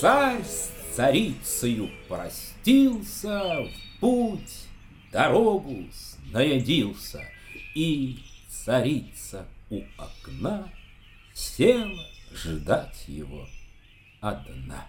Царь с царицею простился, в путь дорогу снарядился, и царица у окна села ждать его одна.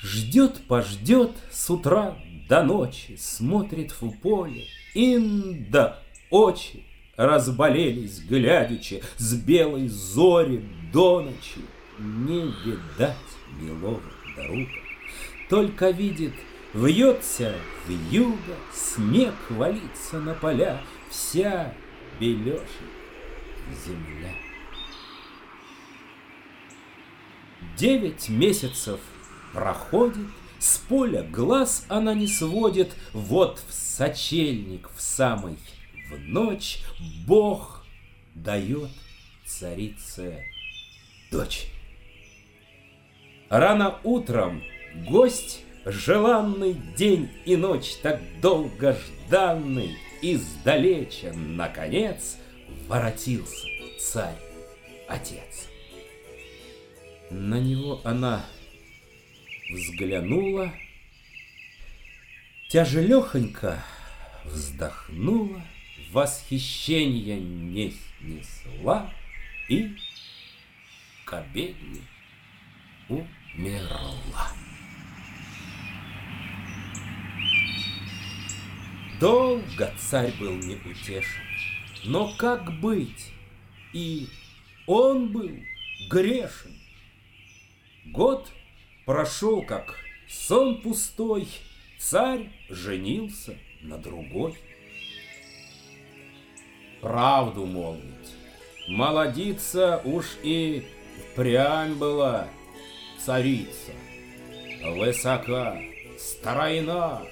Ждет, пождет с утра до ночи, смотрит в поле, инда очи разболелись, глядячи, с белой зори до ночи. Не видать милого дорога, только видит, вьется в юго, снег валится на поля, вся белешит земля. Девять месяцев проходит, с поля глаз она не сводит, вот в сочельник в самый в ночь Бог дает царице дочь. Рано утром гость, желанный день и ночь, так долго жданный, издалеча, наконец, воротился царь-отец. На него она взглянула, тяжелехонько вздохнула, восхищение не снесла и к обедне умерла. Долго царь был неутешен, но как быть? И он был грешен. Год прошел, как сон пустой, царь женился на другой. Правду молвить, молодица уж и впрямь была царица. Высока, стройна,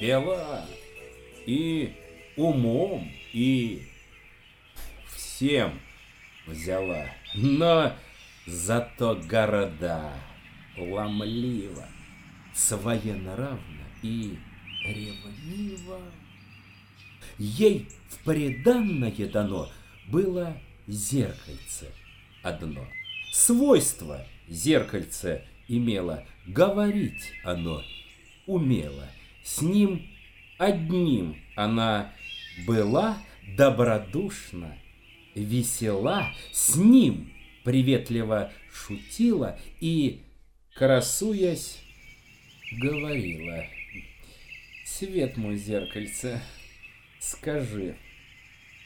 бела и умом, и всем взяла. Но зато города ломливо, своенравно и ревниво. Ей в приданное дано было зеркальце одно. Свойство зеркальце имело, говорить оно умело. С ним одним она была добродушна, весела, с ним приветливо шутила и, красуясь, говорила. Свет мой зеркальце, скажи,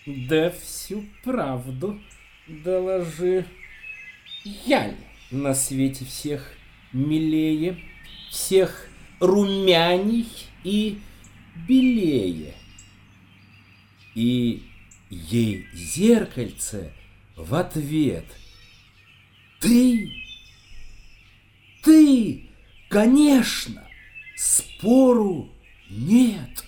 да всю правду доложи. Я ли на свете всех милее, всех румяней и белее? И ей зеркальце в ответ. Ты, ты, конечно, спору нет.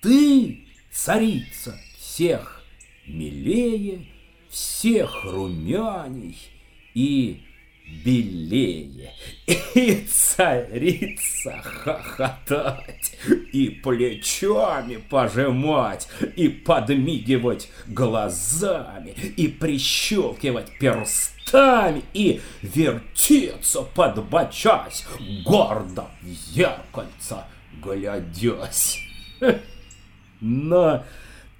Ты, царица всех милее, всех румяней и белее. И царица хохотать, и плечами пожимать, и подмигивать глазами, и прищелкивать перстами, и вертеться, подбочась, гордо в зеркальце глядясь. Но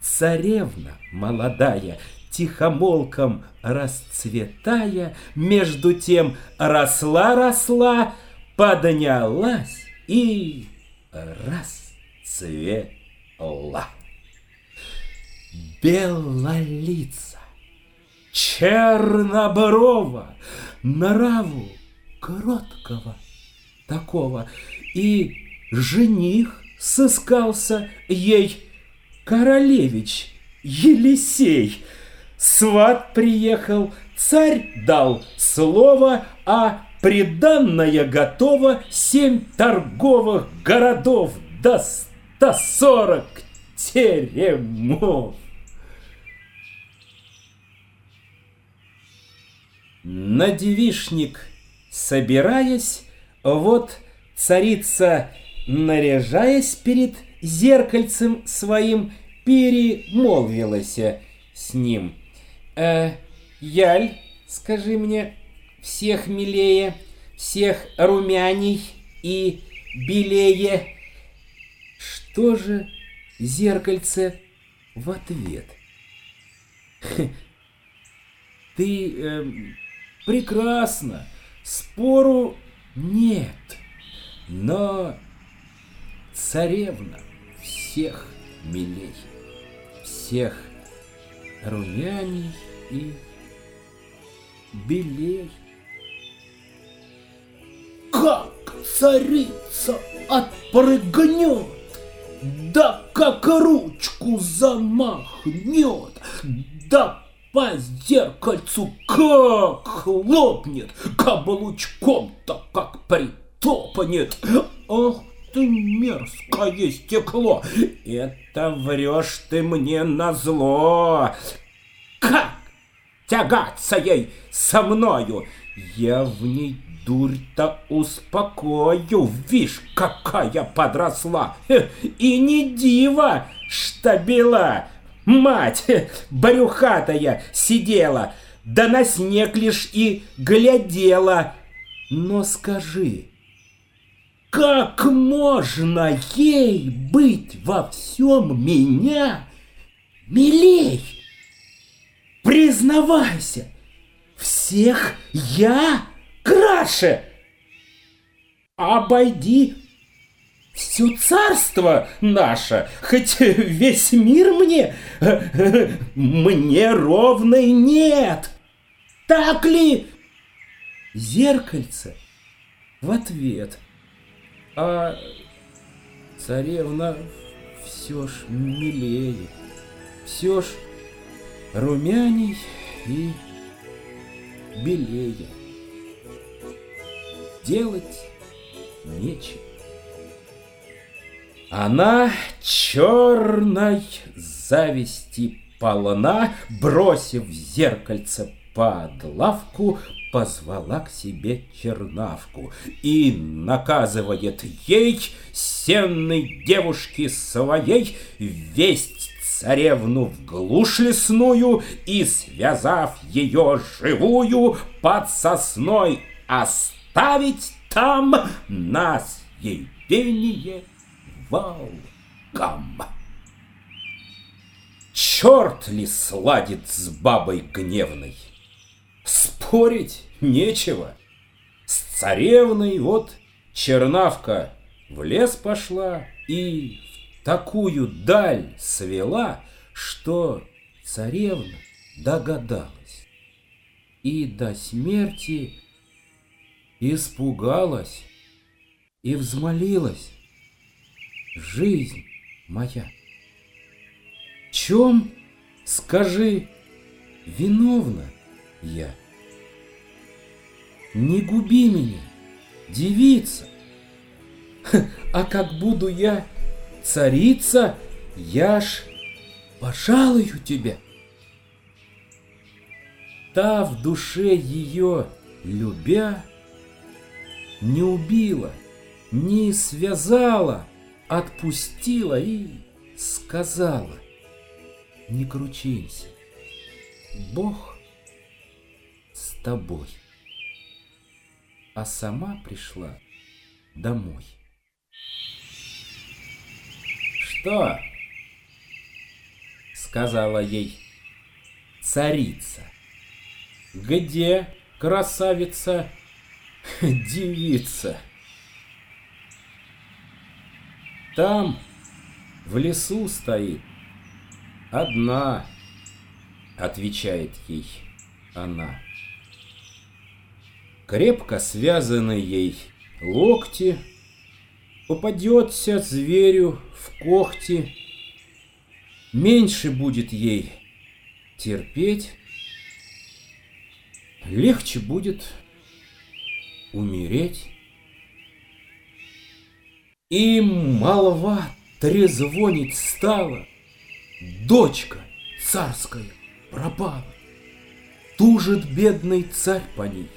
царевна молодая тихомолком расцветая, между тем росла-росла, поднялась и расцвела. Белолица, черноброва, нраву кроткого такого, и жених сыскался ей королевич Елисей — Сват приехал, царь дал слово, а приданное готово семь торговых городов до ста сорок теремов. На девишник собираясь, вот царица, наряжаясь перед зеркальцем своим, перемолвилась с ним – Э, Яль, скажи мне, всех милее, всех румяней и белее. Что же зеркальце в ответ? Ты э, прекрасно, спору нет, но царевна всех милей, всех румяней и белей. Как царица отпрыгнет, да как ручку замахнет, да по зеркальцу как хлопнет, каблучком-то как притопнет. Ах ты мерзкое стекло! Это врешь ты мне на зло. Как тягаться ей со мною? Я в ней дурь-то успокою, вишь, какая подросла. И не дива, что бела. Мать брюхатая сидела, да на снег лишь и глядела. Но скажи, как можно ей быть во всем меня милей? Признавайся, всех я краше. Обойди все царство наше, хоть весь мир мне, мне ровной нет. Так ли? Зеркальце в ответ – а царевна все ж милее, все ж румяней и белее. Делать нечего. Она черной зависти полна, бросив зеркальце под лавку, позвала к себе чернавку и наказывает ей, сенной девушке своей, весть царевну в глушь лесную и, связав ее живую, под сосной оставить там на съедение волкам. Черт ли сладит с бабой гневной? Спорить нечего. С царевной вот чернавка в лес пошла и такую даль свела, что царевна догадалась. И до смерти испугалась и взмолилась. Жизнь моя, чем, скажи, виновна? я. Не губи меня, девица. А как буду я царица, я ж пожалую тебя. Та в душе ее, любя, не убила, не связала, отпустила и сказала, не кручинься, Бог тобой. А сама пришла домой. Что? Сказала ей царица. Где красавица девица? Там в лесу стоит одна, отвечает ей она крепко связаны ей локти, попадется зверю в когти, меньше будет ей терпеть, легче будет умереть. И молва трезвонить стала, дочка царская пропала. Тужит бедный царь по ней.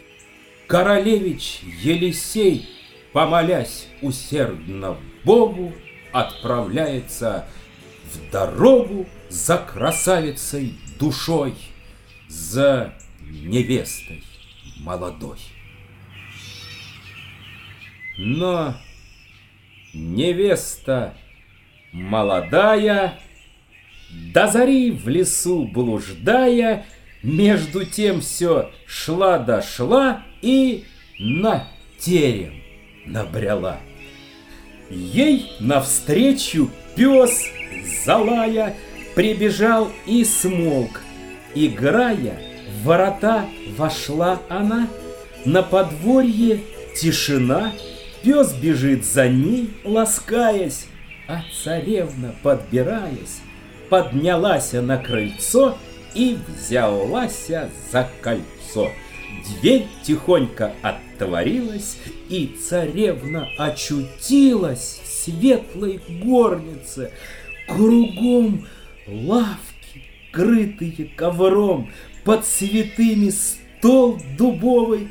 Королевич Елисей, помолясь усердно Богу, отправляется в дорогу за красавицей душой, за невестой молодой. Но невеста молодая, До зари в лесу блуждая, Между тем все шла-дошла И на терем набрела. Ей навстречу пес, залая, Прибежал и смолк. Играя, в ворота вошла она, На подворье тишина, Пес бежит за ней, ласкаясь, А царевна, подбираясь, Поднялась на крыльцо И взялась за кольцо. Дверь тихонько отворилась, и царевна очутилась в светлой горнице. Кругом лавки, крытые ковром, под цветами стол дубовый,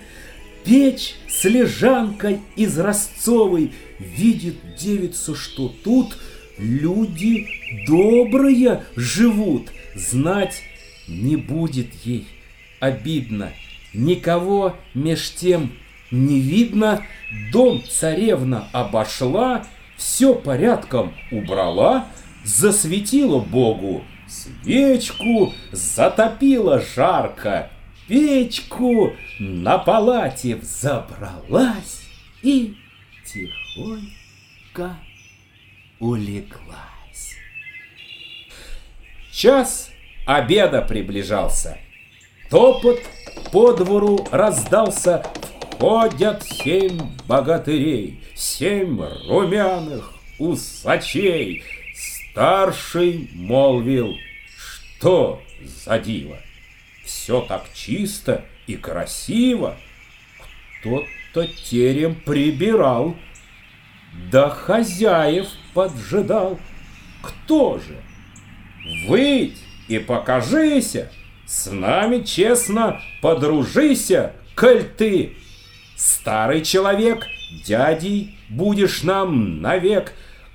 печь с лежанкой из ростцовой. Видит девица, что тут люди добрые живут, знать не будет ей обидно. Никого меж тем не видно, дом царевна обошла, все порядком убрала, засветила Богу свечку, затопила жарко печку, на палате взобралась и тихонько улеглась. Час обеда приближался. Топот по двору раздался, входят семь богатырей, семь румяных усачей. Старший молвил, что за диво? Все так чисто и красиво. Кто-то терем прибирал, да хозяев поджидал. Кто же? Выйдь и покажися! С нами честно подружися, коль ты старый человек, дядей будешь нам навек.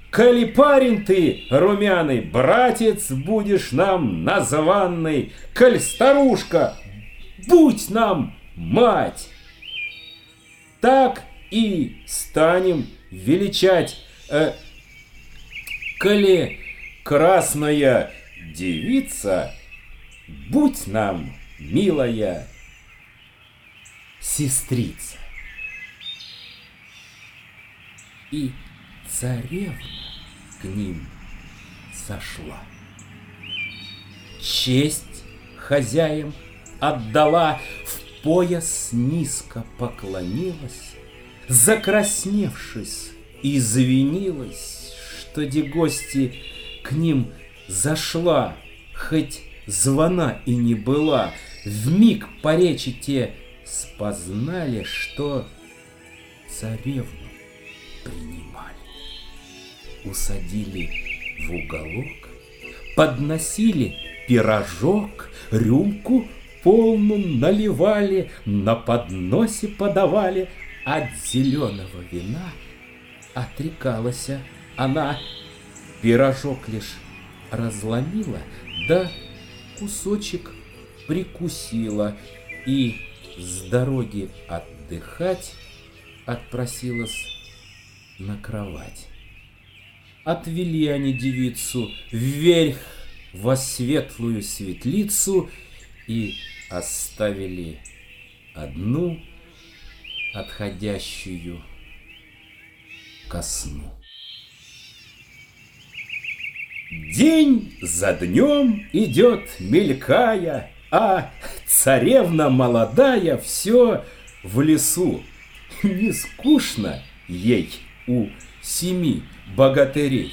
Коли парень ты, румяный, братец будешь нам названный, коль старушка, будь нам мать. Так и станем величать, э, коли красная девица — Будь нам, милая сестрица. И царевна к ним сошла. Честь хозяям отдала, в пояс низко поклонилась, закрасневшись, извинилась, что де гости к ним зашла, хоть звона и не была, в миг по речи те спознали, что царевну принимали. Усадили в уголок, подносили пирожок, рюмку полную наливали, на подносе подавали, от зеленого вина отрекалась она. Пирожок лишь разломила, да кусочек прикусила и с дороги отдыхать отпросилась на кровать. Отвели они девицу вверх во светлую светлицу и оставили одну отходящую ко сну. День за днем идет, мелькая, а царевна молодая все в лесу. Не скучно ей у семи богатырей.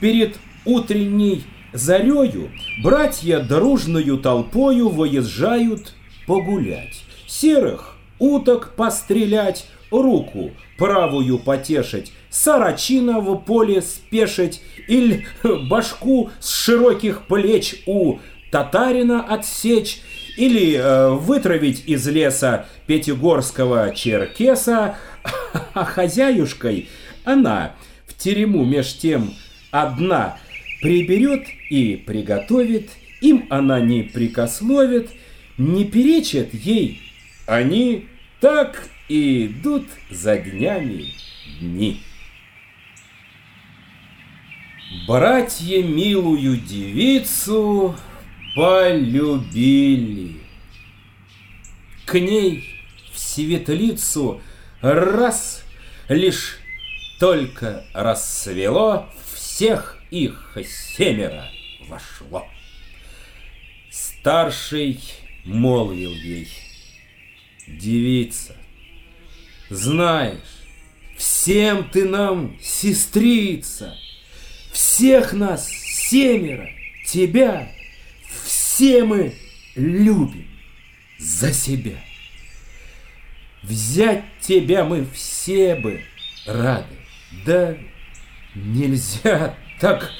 Перед утренней зарею братья дружную толпою выезжают погулять. Серых уток пострелять, руку правую потешить, сарачина в поле спешить, или башку с широких плеч у татарина отсечь, или э, вытравить из леса пятигорского черкеса, а хозяюшкой она в терему меж тем одна приберет и приготовит, им она не прикословит, не перечит ей, они так идут за днями дни. Братья милую девицу полюбили. К ней в светлицу раз лишь только рассвело, всех их семеро вошло. Старший молвил ей, девица, знаешь, всем ты нам сестрица, всех нас семеро, тебя, все мы любим за себя. Взять тебя мы все бы рады, да нельзя так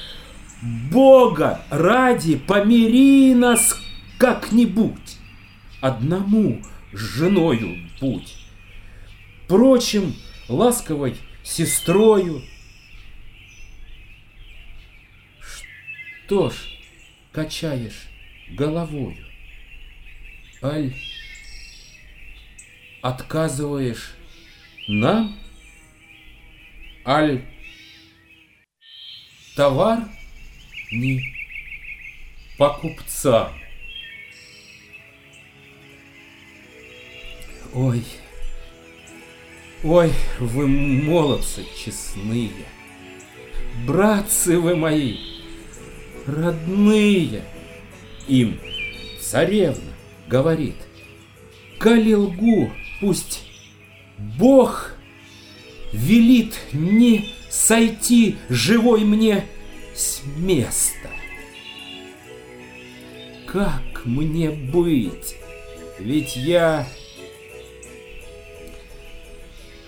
Бога ради помири нас как-нибудь. Одному с женою будь. Прочим, ласковой сестрою. Что ж, качаешь головою? Аль, отказываешь нам? Аль, товар не покупца. Ой, ой, вы молодцы честные, братцы вы мои, родные. Им царевна говорит, коли лгу, пусть Бог велит не сойти живой мне с места. Как мне быть? Ведь я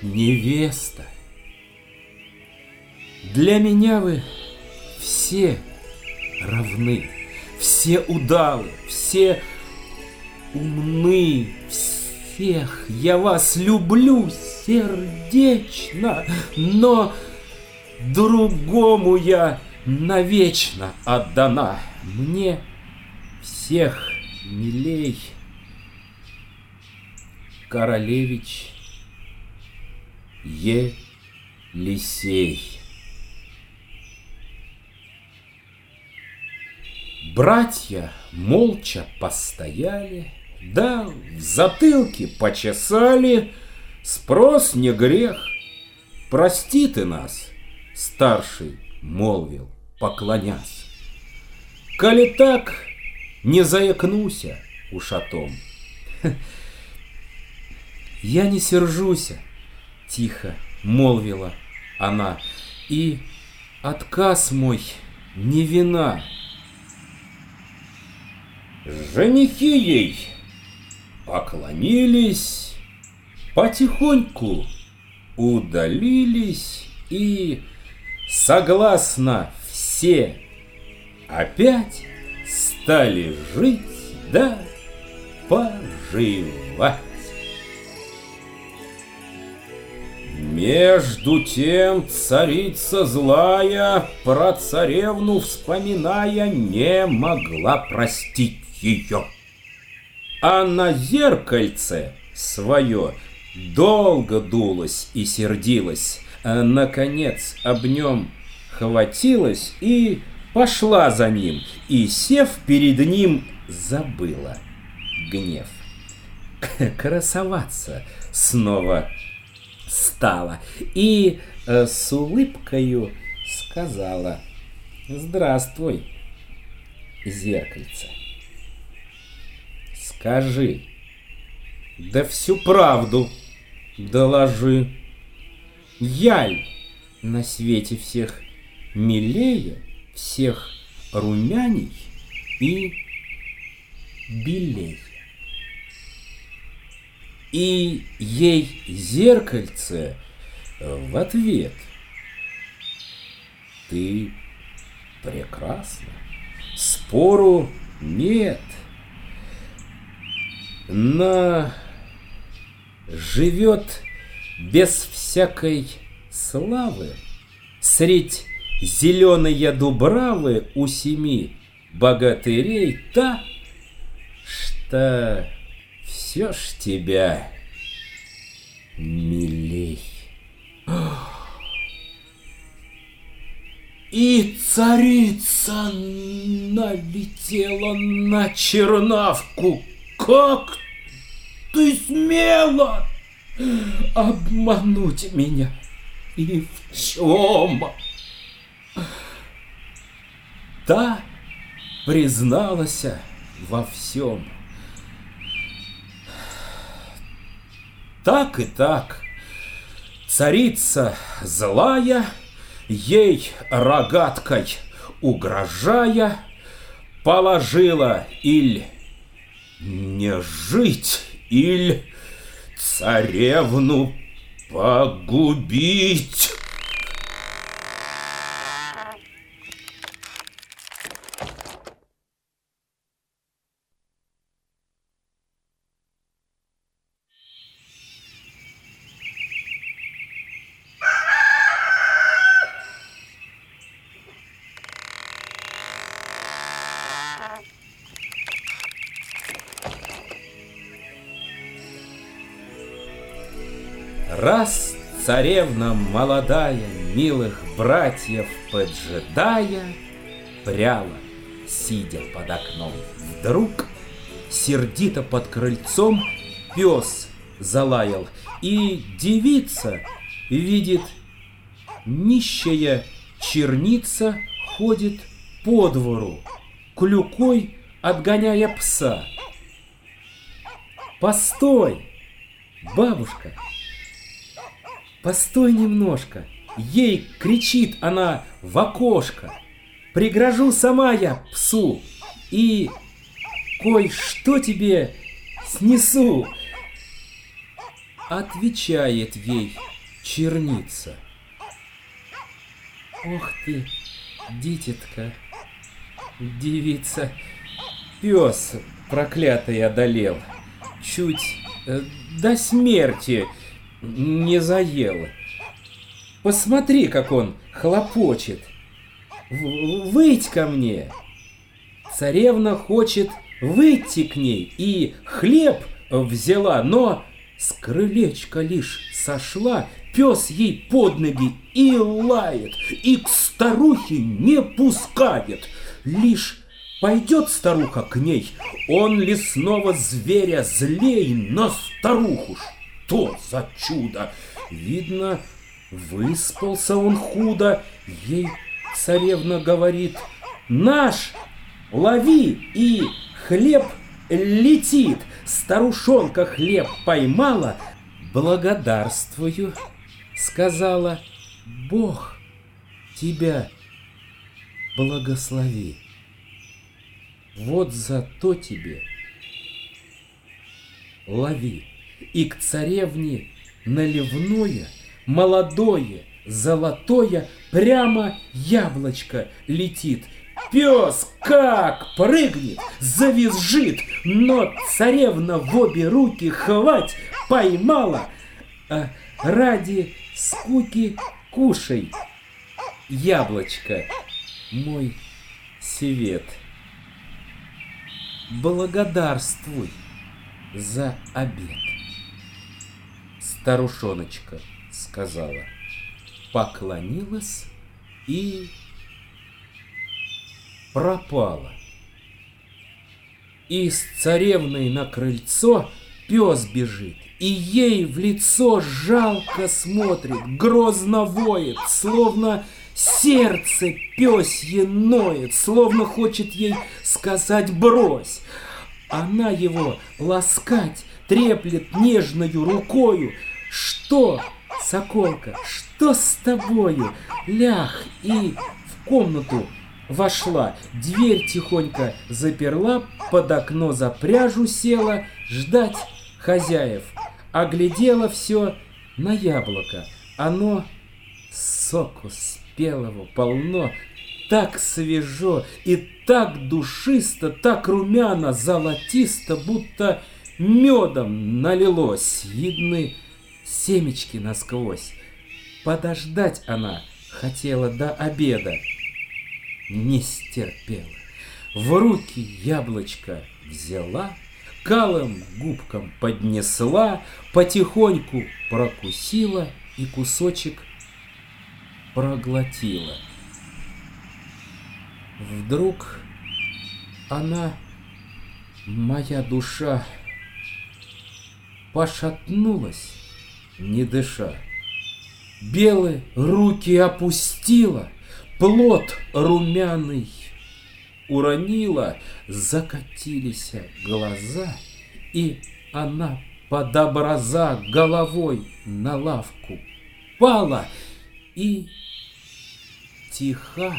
невеста. Для меня вы все равны, все удалы, все умны, всех я вас люблю сердечно, но другому я навечно отдана. Мне всех милей королевич Елисей. Братья молча постояли, да в затылке почесали, спрос не грех. Прости ты нас, старший молвил, поклонясь. Коли так, не заякнуся уж о том. Я не сержуся, тихо молвила она, и отказ мой не вина. Женихи ей поклонились, потихоньку удалились и согласно все опять стали жить да поживать. Между тем царица злая, про царевну вспоминая, не могла простить ее. А на зеркальце свое долго дулась и сердилась, а наконец об нем хватилась и пошла за ним, и, сев перед ним, забыла гнев. Красоваться снова стала и э, с улыбкою сказала «Здравствуй, зеркальце». Скажи, да всю правду доложи. Яль на свете всех милее, всех румяней и белее. И ей зеркальце в ответ. Ты прекрасна, спору нет. Но живет без всякой славы Средь зеленой дубравы у семи богатырей та, что все ж тебя милей. И царица налетела на чернавку. Как ты смела обмануть меня? И в чем? Та призналась во всем. Так и так. Царица злая, ей рогаткой угрожая, положила иль не жить, иль царевну погубить. Раз царевна молодая, милых братьев поджидая, Пряла, сидя под окном, вдруг сердито под крыльцом пес залаял, и девица видит, нищая черница ходит по двору, клюкой отгоняя пса. Постой, бабушка, Постой немножко. Ей кричит она в окошко. Пригрожу сама я псу и кое-что тебе снесу. Отвечает ей черница. Ох ты, дитятка, девица, пес проклятый одолел. Чуть э, до смерти не заел. Посмотри, как он хлопочет. Выйдь ко мне. Царевна хочет выйти к ней и хлеб взяла, но с крылечка лишь сошла, пес ей под ноги и лает, и к старухе не пускает. Лишь пойдет старуха к ней, он лесного зверя злей на старуху что за чудо? Видно, выспался он худо. Ей царевна говорит, наш, лови, и хлеб летит. Старушонка хлеб поймала, благодарствую, сказала, Бог тебя благослови. Вот зато тебе лови и к царевне наливное, молодое, золотое, прямо яблочко летит. Пес как прыгнет, завизжит, но царевна в обе руки хвать поймала. А ради скуки кушай, яблочко, мой свет. Благодарствуй за обед старушоночка сказала, поклонилась и пропала. И с царевной на крыльцо пес бежит, и ей в лицо жалко смотрит, грозно воет, словно сердце пёсье ноет, словно хочет ей сказать «брось». Она его ласкать треплет нежною рукою, что, соколка, что с тобою? Лях и в комнату вошла, дверь тихонько заперла, под окно за пряжу села, ждать хозяев. Оглядела все на яблоко. Оно соку спелого полно, так свежо и так душисто, так румяно, золотисто, будто медом налилось. Видны семечки насквозь. Подождать она хотела до обеда. Не стерпела. В руки яблочко взяла, калым губкам поднесла, потихоньку прокусила и кусочек проглотила. Вдруг она, моя душа, пошатнулась, не дыша. Белые руки опустила, плод румяный уронила, закатились глаза, и она под образа головой на лавку пала и тиха,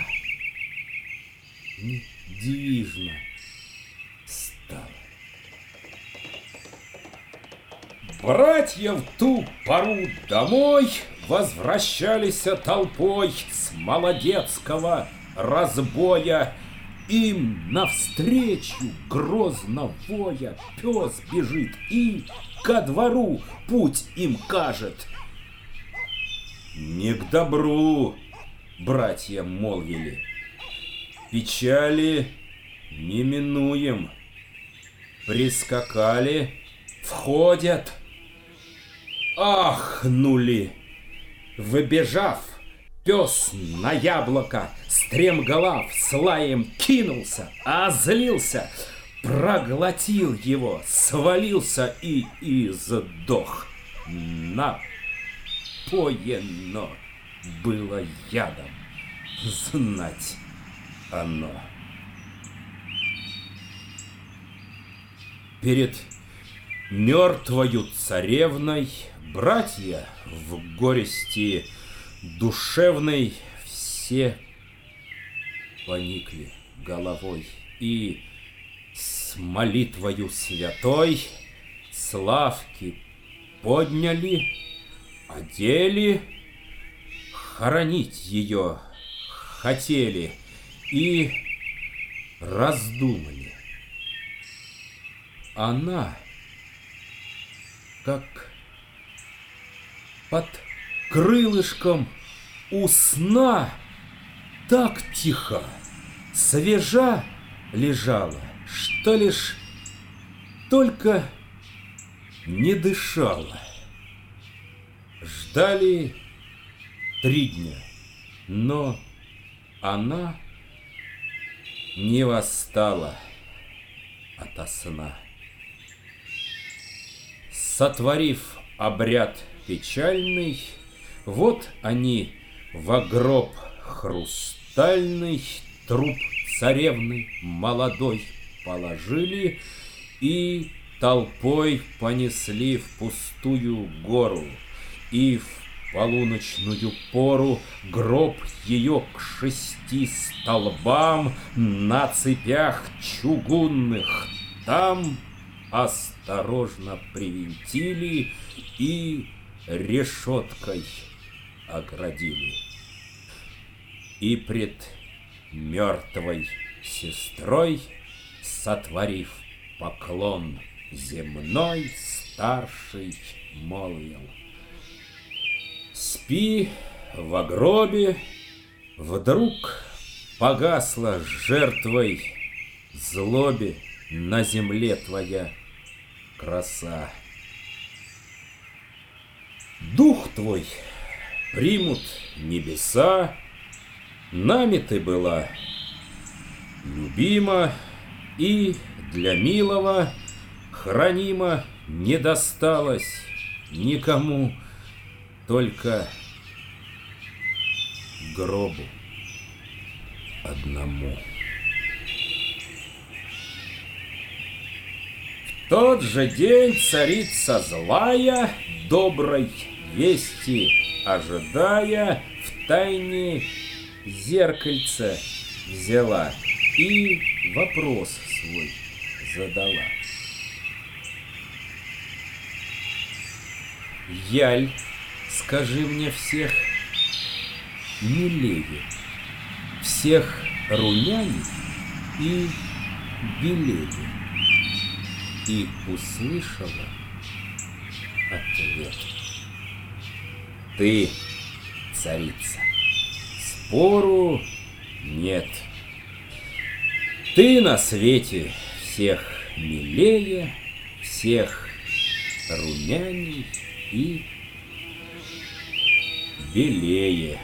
недвижно стала. Братья в ту пору домой возвращались толпой с молодецкого разбоя. Им навстречу грозно воя пес бежит и ко двору путь им кажет. Не к добру, братья молвили, печали не минуем. Прискакали, входят, ахнули, выбежав, Пес на яблоко, стремголав, с лаем кинулся, а злился, проглотил его, свалился и издох. Напоено было ядом, знать оно. Перед мертвою царевной братья в горести душевной все поникли головой и с молитвою святой славки подняли, одели, хоронить ее хотели и раздумали. Она, как под крылышком у сна так тихо, свежа лежала, что лишь только не дышала. Ждали три дня, но она не восстала ото сна. Сотворив обряд печальный, вот они в гроб хрустальный труп царевны молодой положили и толпой понесли в пустую гору. И в полуночную пору гроб ее к шести столбам на цепях чугунных там осторожно привинтили и решеткой оградили. И пред мертвой сестрой, сотворив поклон земной, старший молвил. Спи в гробе, вдруг погасла жертвой злобе на земле твоя краса. Дух твой примут небеса, Нами ты была любима и для милого хранима не досталось никому, только гробу одному. Тот же день царица злая, доброй вести ожидая, в тайне зеркальце взяла и вопрос свой задала. Яль, скажи мне всех милее, всех румяней и белее. И услышала ответ. Ты царица спору нет. Ты на свете всех милее, всех румяней и белее.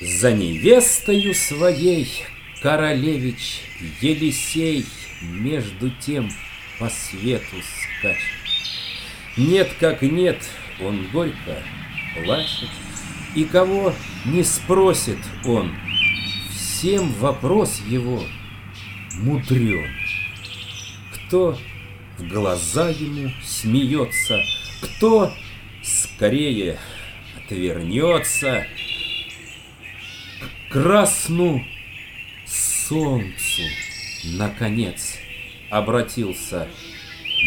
За невестою своей королевич Елисей между тем по свету скачет. Нет как нет, он горько плачет, и кого не спросит он, всем вопрос его мудрен. Кто в глаза ему смеется, кто скорее отвернется красну солнцу, наконец, обратился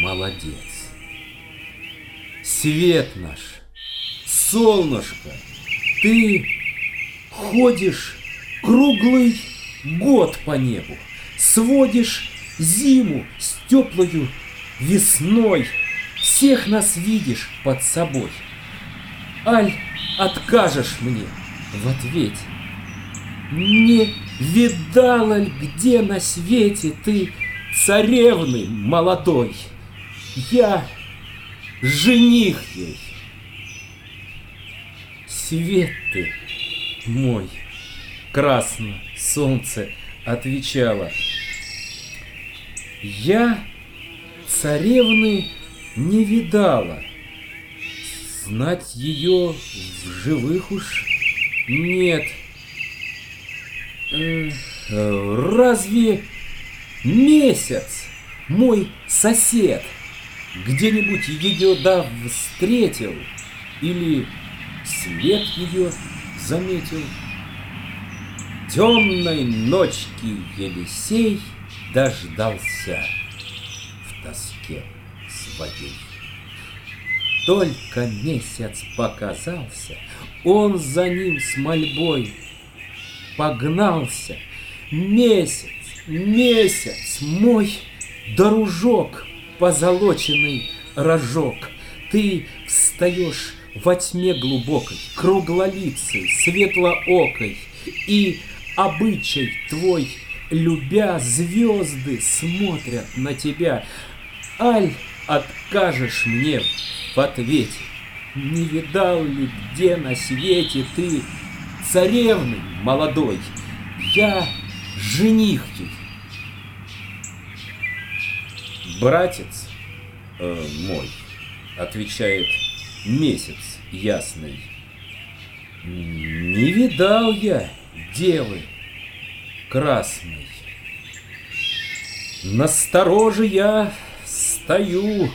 молодец. Свет наш, солнышко, ты ходишь круглый год по небу, сводишь зиму с теплою весной, всех нас видишь под собой. Аль, откажешь мне в ответе? Не видала ли где на свете ты царевны молодой? Я жених ей. Свет ты мой, красно солнце отвечало. Я царевны не видала, знать ее в живых уж нет. Разве месяц мой сосед где-нибудь ее да встретил или след ее заметил? Темной ночки Елисей дождался в тоске своей. Только месяц показался, он за ним с мольбой погнался. Месяц, месяц, мой дружок, позолоченный рожок, ты встаешь во тьме глубокой, круглолицей, светлоокой, и обычай твой, любя, звезды смотрят на тебя. Аль, откажешь мне в ответе, не видал ли где на свете ты царевны молодой, я жених ей. Братец э, мой, отвечает месяц ясный, не видал я девы красной. Настороже я стою,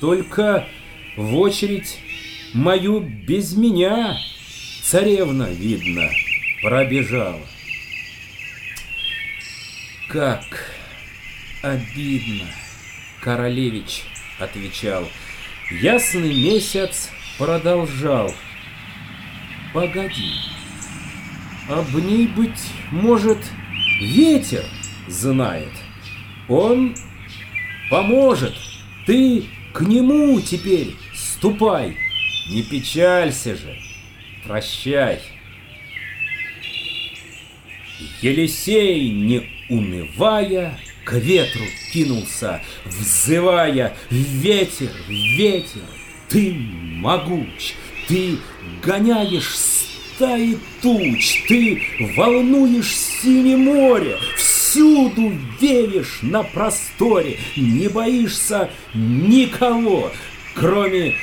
только в очередь мою без меня Царевна, видно, пробежала. Как обидно, королевич отвечал. Ясный месяц продолжал. Погоди, об ней, быть может, ветер знает. Он поможет. Ты к нему теперь ступай. Не печалься же. Прощай. Елисей, не унывая, к ветру кинулся, взывая «Ветер, ветер, ты могуч, ты гоняешь стаи туч, ты волнуешь синее море, всюду веришь на просторе, не боишься никого, кроме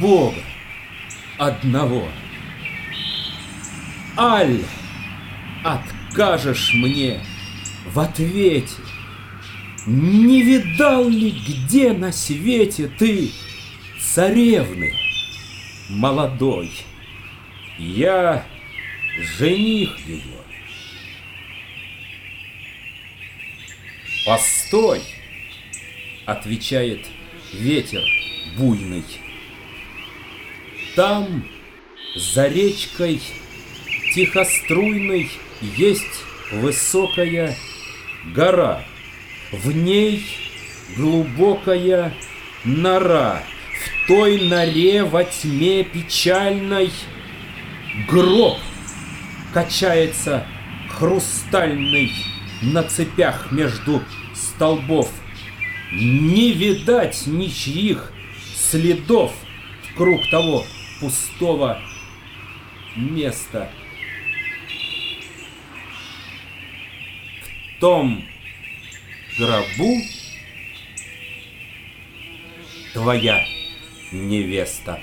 Бога одного. Аль, откажешь мне в ответе. Не видал ли где на свете ты царевны молодой? Я жених ее. Постой, отвечает ветер буйный. Там, за речкой тихоструйной, есть высокая гора. В ней глубокая нора. В той норе во тьме печальной гроб качается хрустальный на цепях между столбов. Не видать ничьих следов круг того пустого места. В том гробу твоя невеста.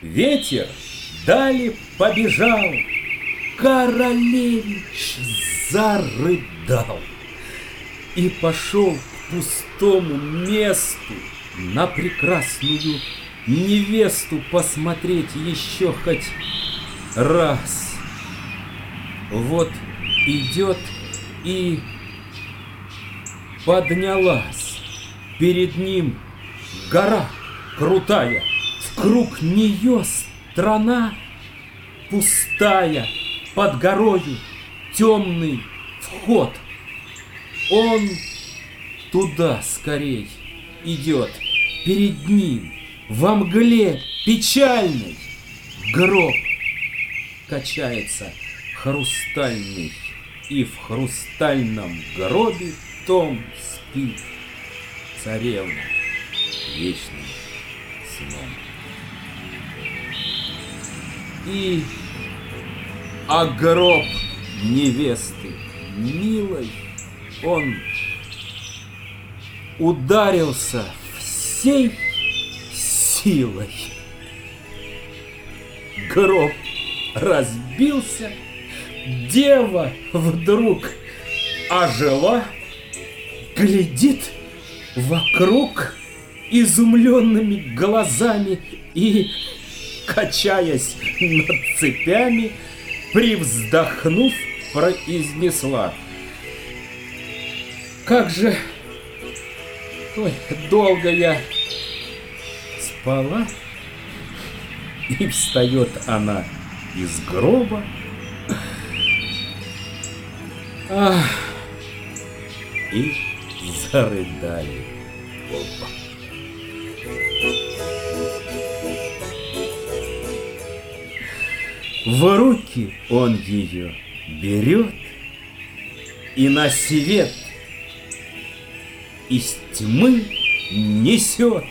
Ветер дали побежал, Королевич зарыдал и пошел к пустому месту на прекрасную невесту посмотреть еще хоть раз. Вот идет и поднялась перед ним гора крутая, в круг нее страна пустая, под горою темный вход. Он туда скорей идет, перед ним во мгле печальной гроб качается хрустальный, и в хрустальном гробе том спит царевна вечным сном. И а гроб невесты милой он ударился всей силой. Гроб разбился, дева вдруг ожила, глядит вокруг изумленными глазами и, качаясь над цепями, привздохнув, произнесла. Как же Ой, долго я спала, и встает она из гроба. Ах, и зарыдали оба. В руки он ее берет и на свет из тьмы несет,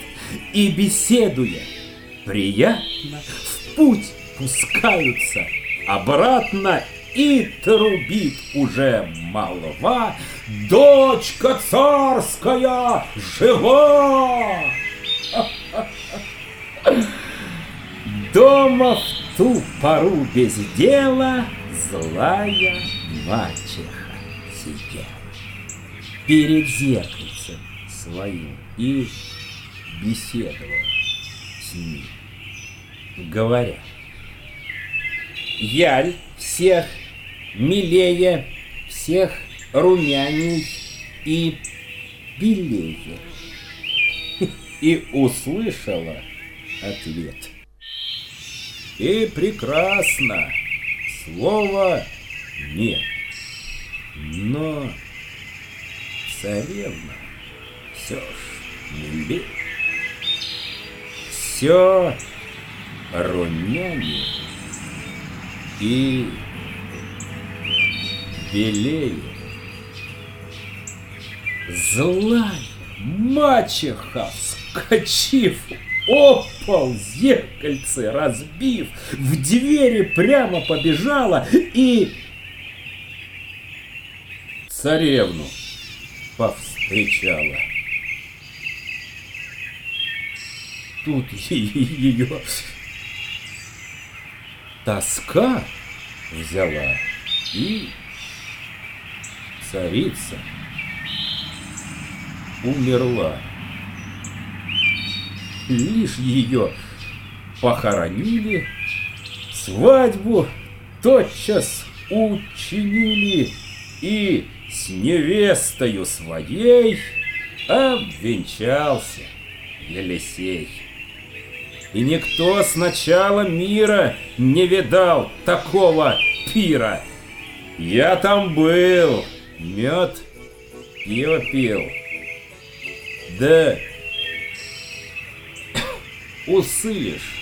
и беседуя приятно в путь пускаются обратно и трубит уже молва, дочка царская жива! Дома в ту пору без дела злая мачеха сидела перед зеркальцем своим и беседовала с ним, говоря, Яль всех милее, всех румяней и белее. И услышала ответ. И прекрасно, слова нет. Но царевна все ж милее. Все румянее и белее. Злая мачеха, вскочив, опал зеркальце разбив, в двери прямо побежала и царевну повстречала. Тут ее тоска взяла и царица умерла. Лишь ее похоронили, свадьбу тотчас учинили и с невестою своей обвенчался Елисей. И никто с начала мира не видал такого пира. Я там был, мед пиво пил. Да усы лишь.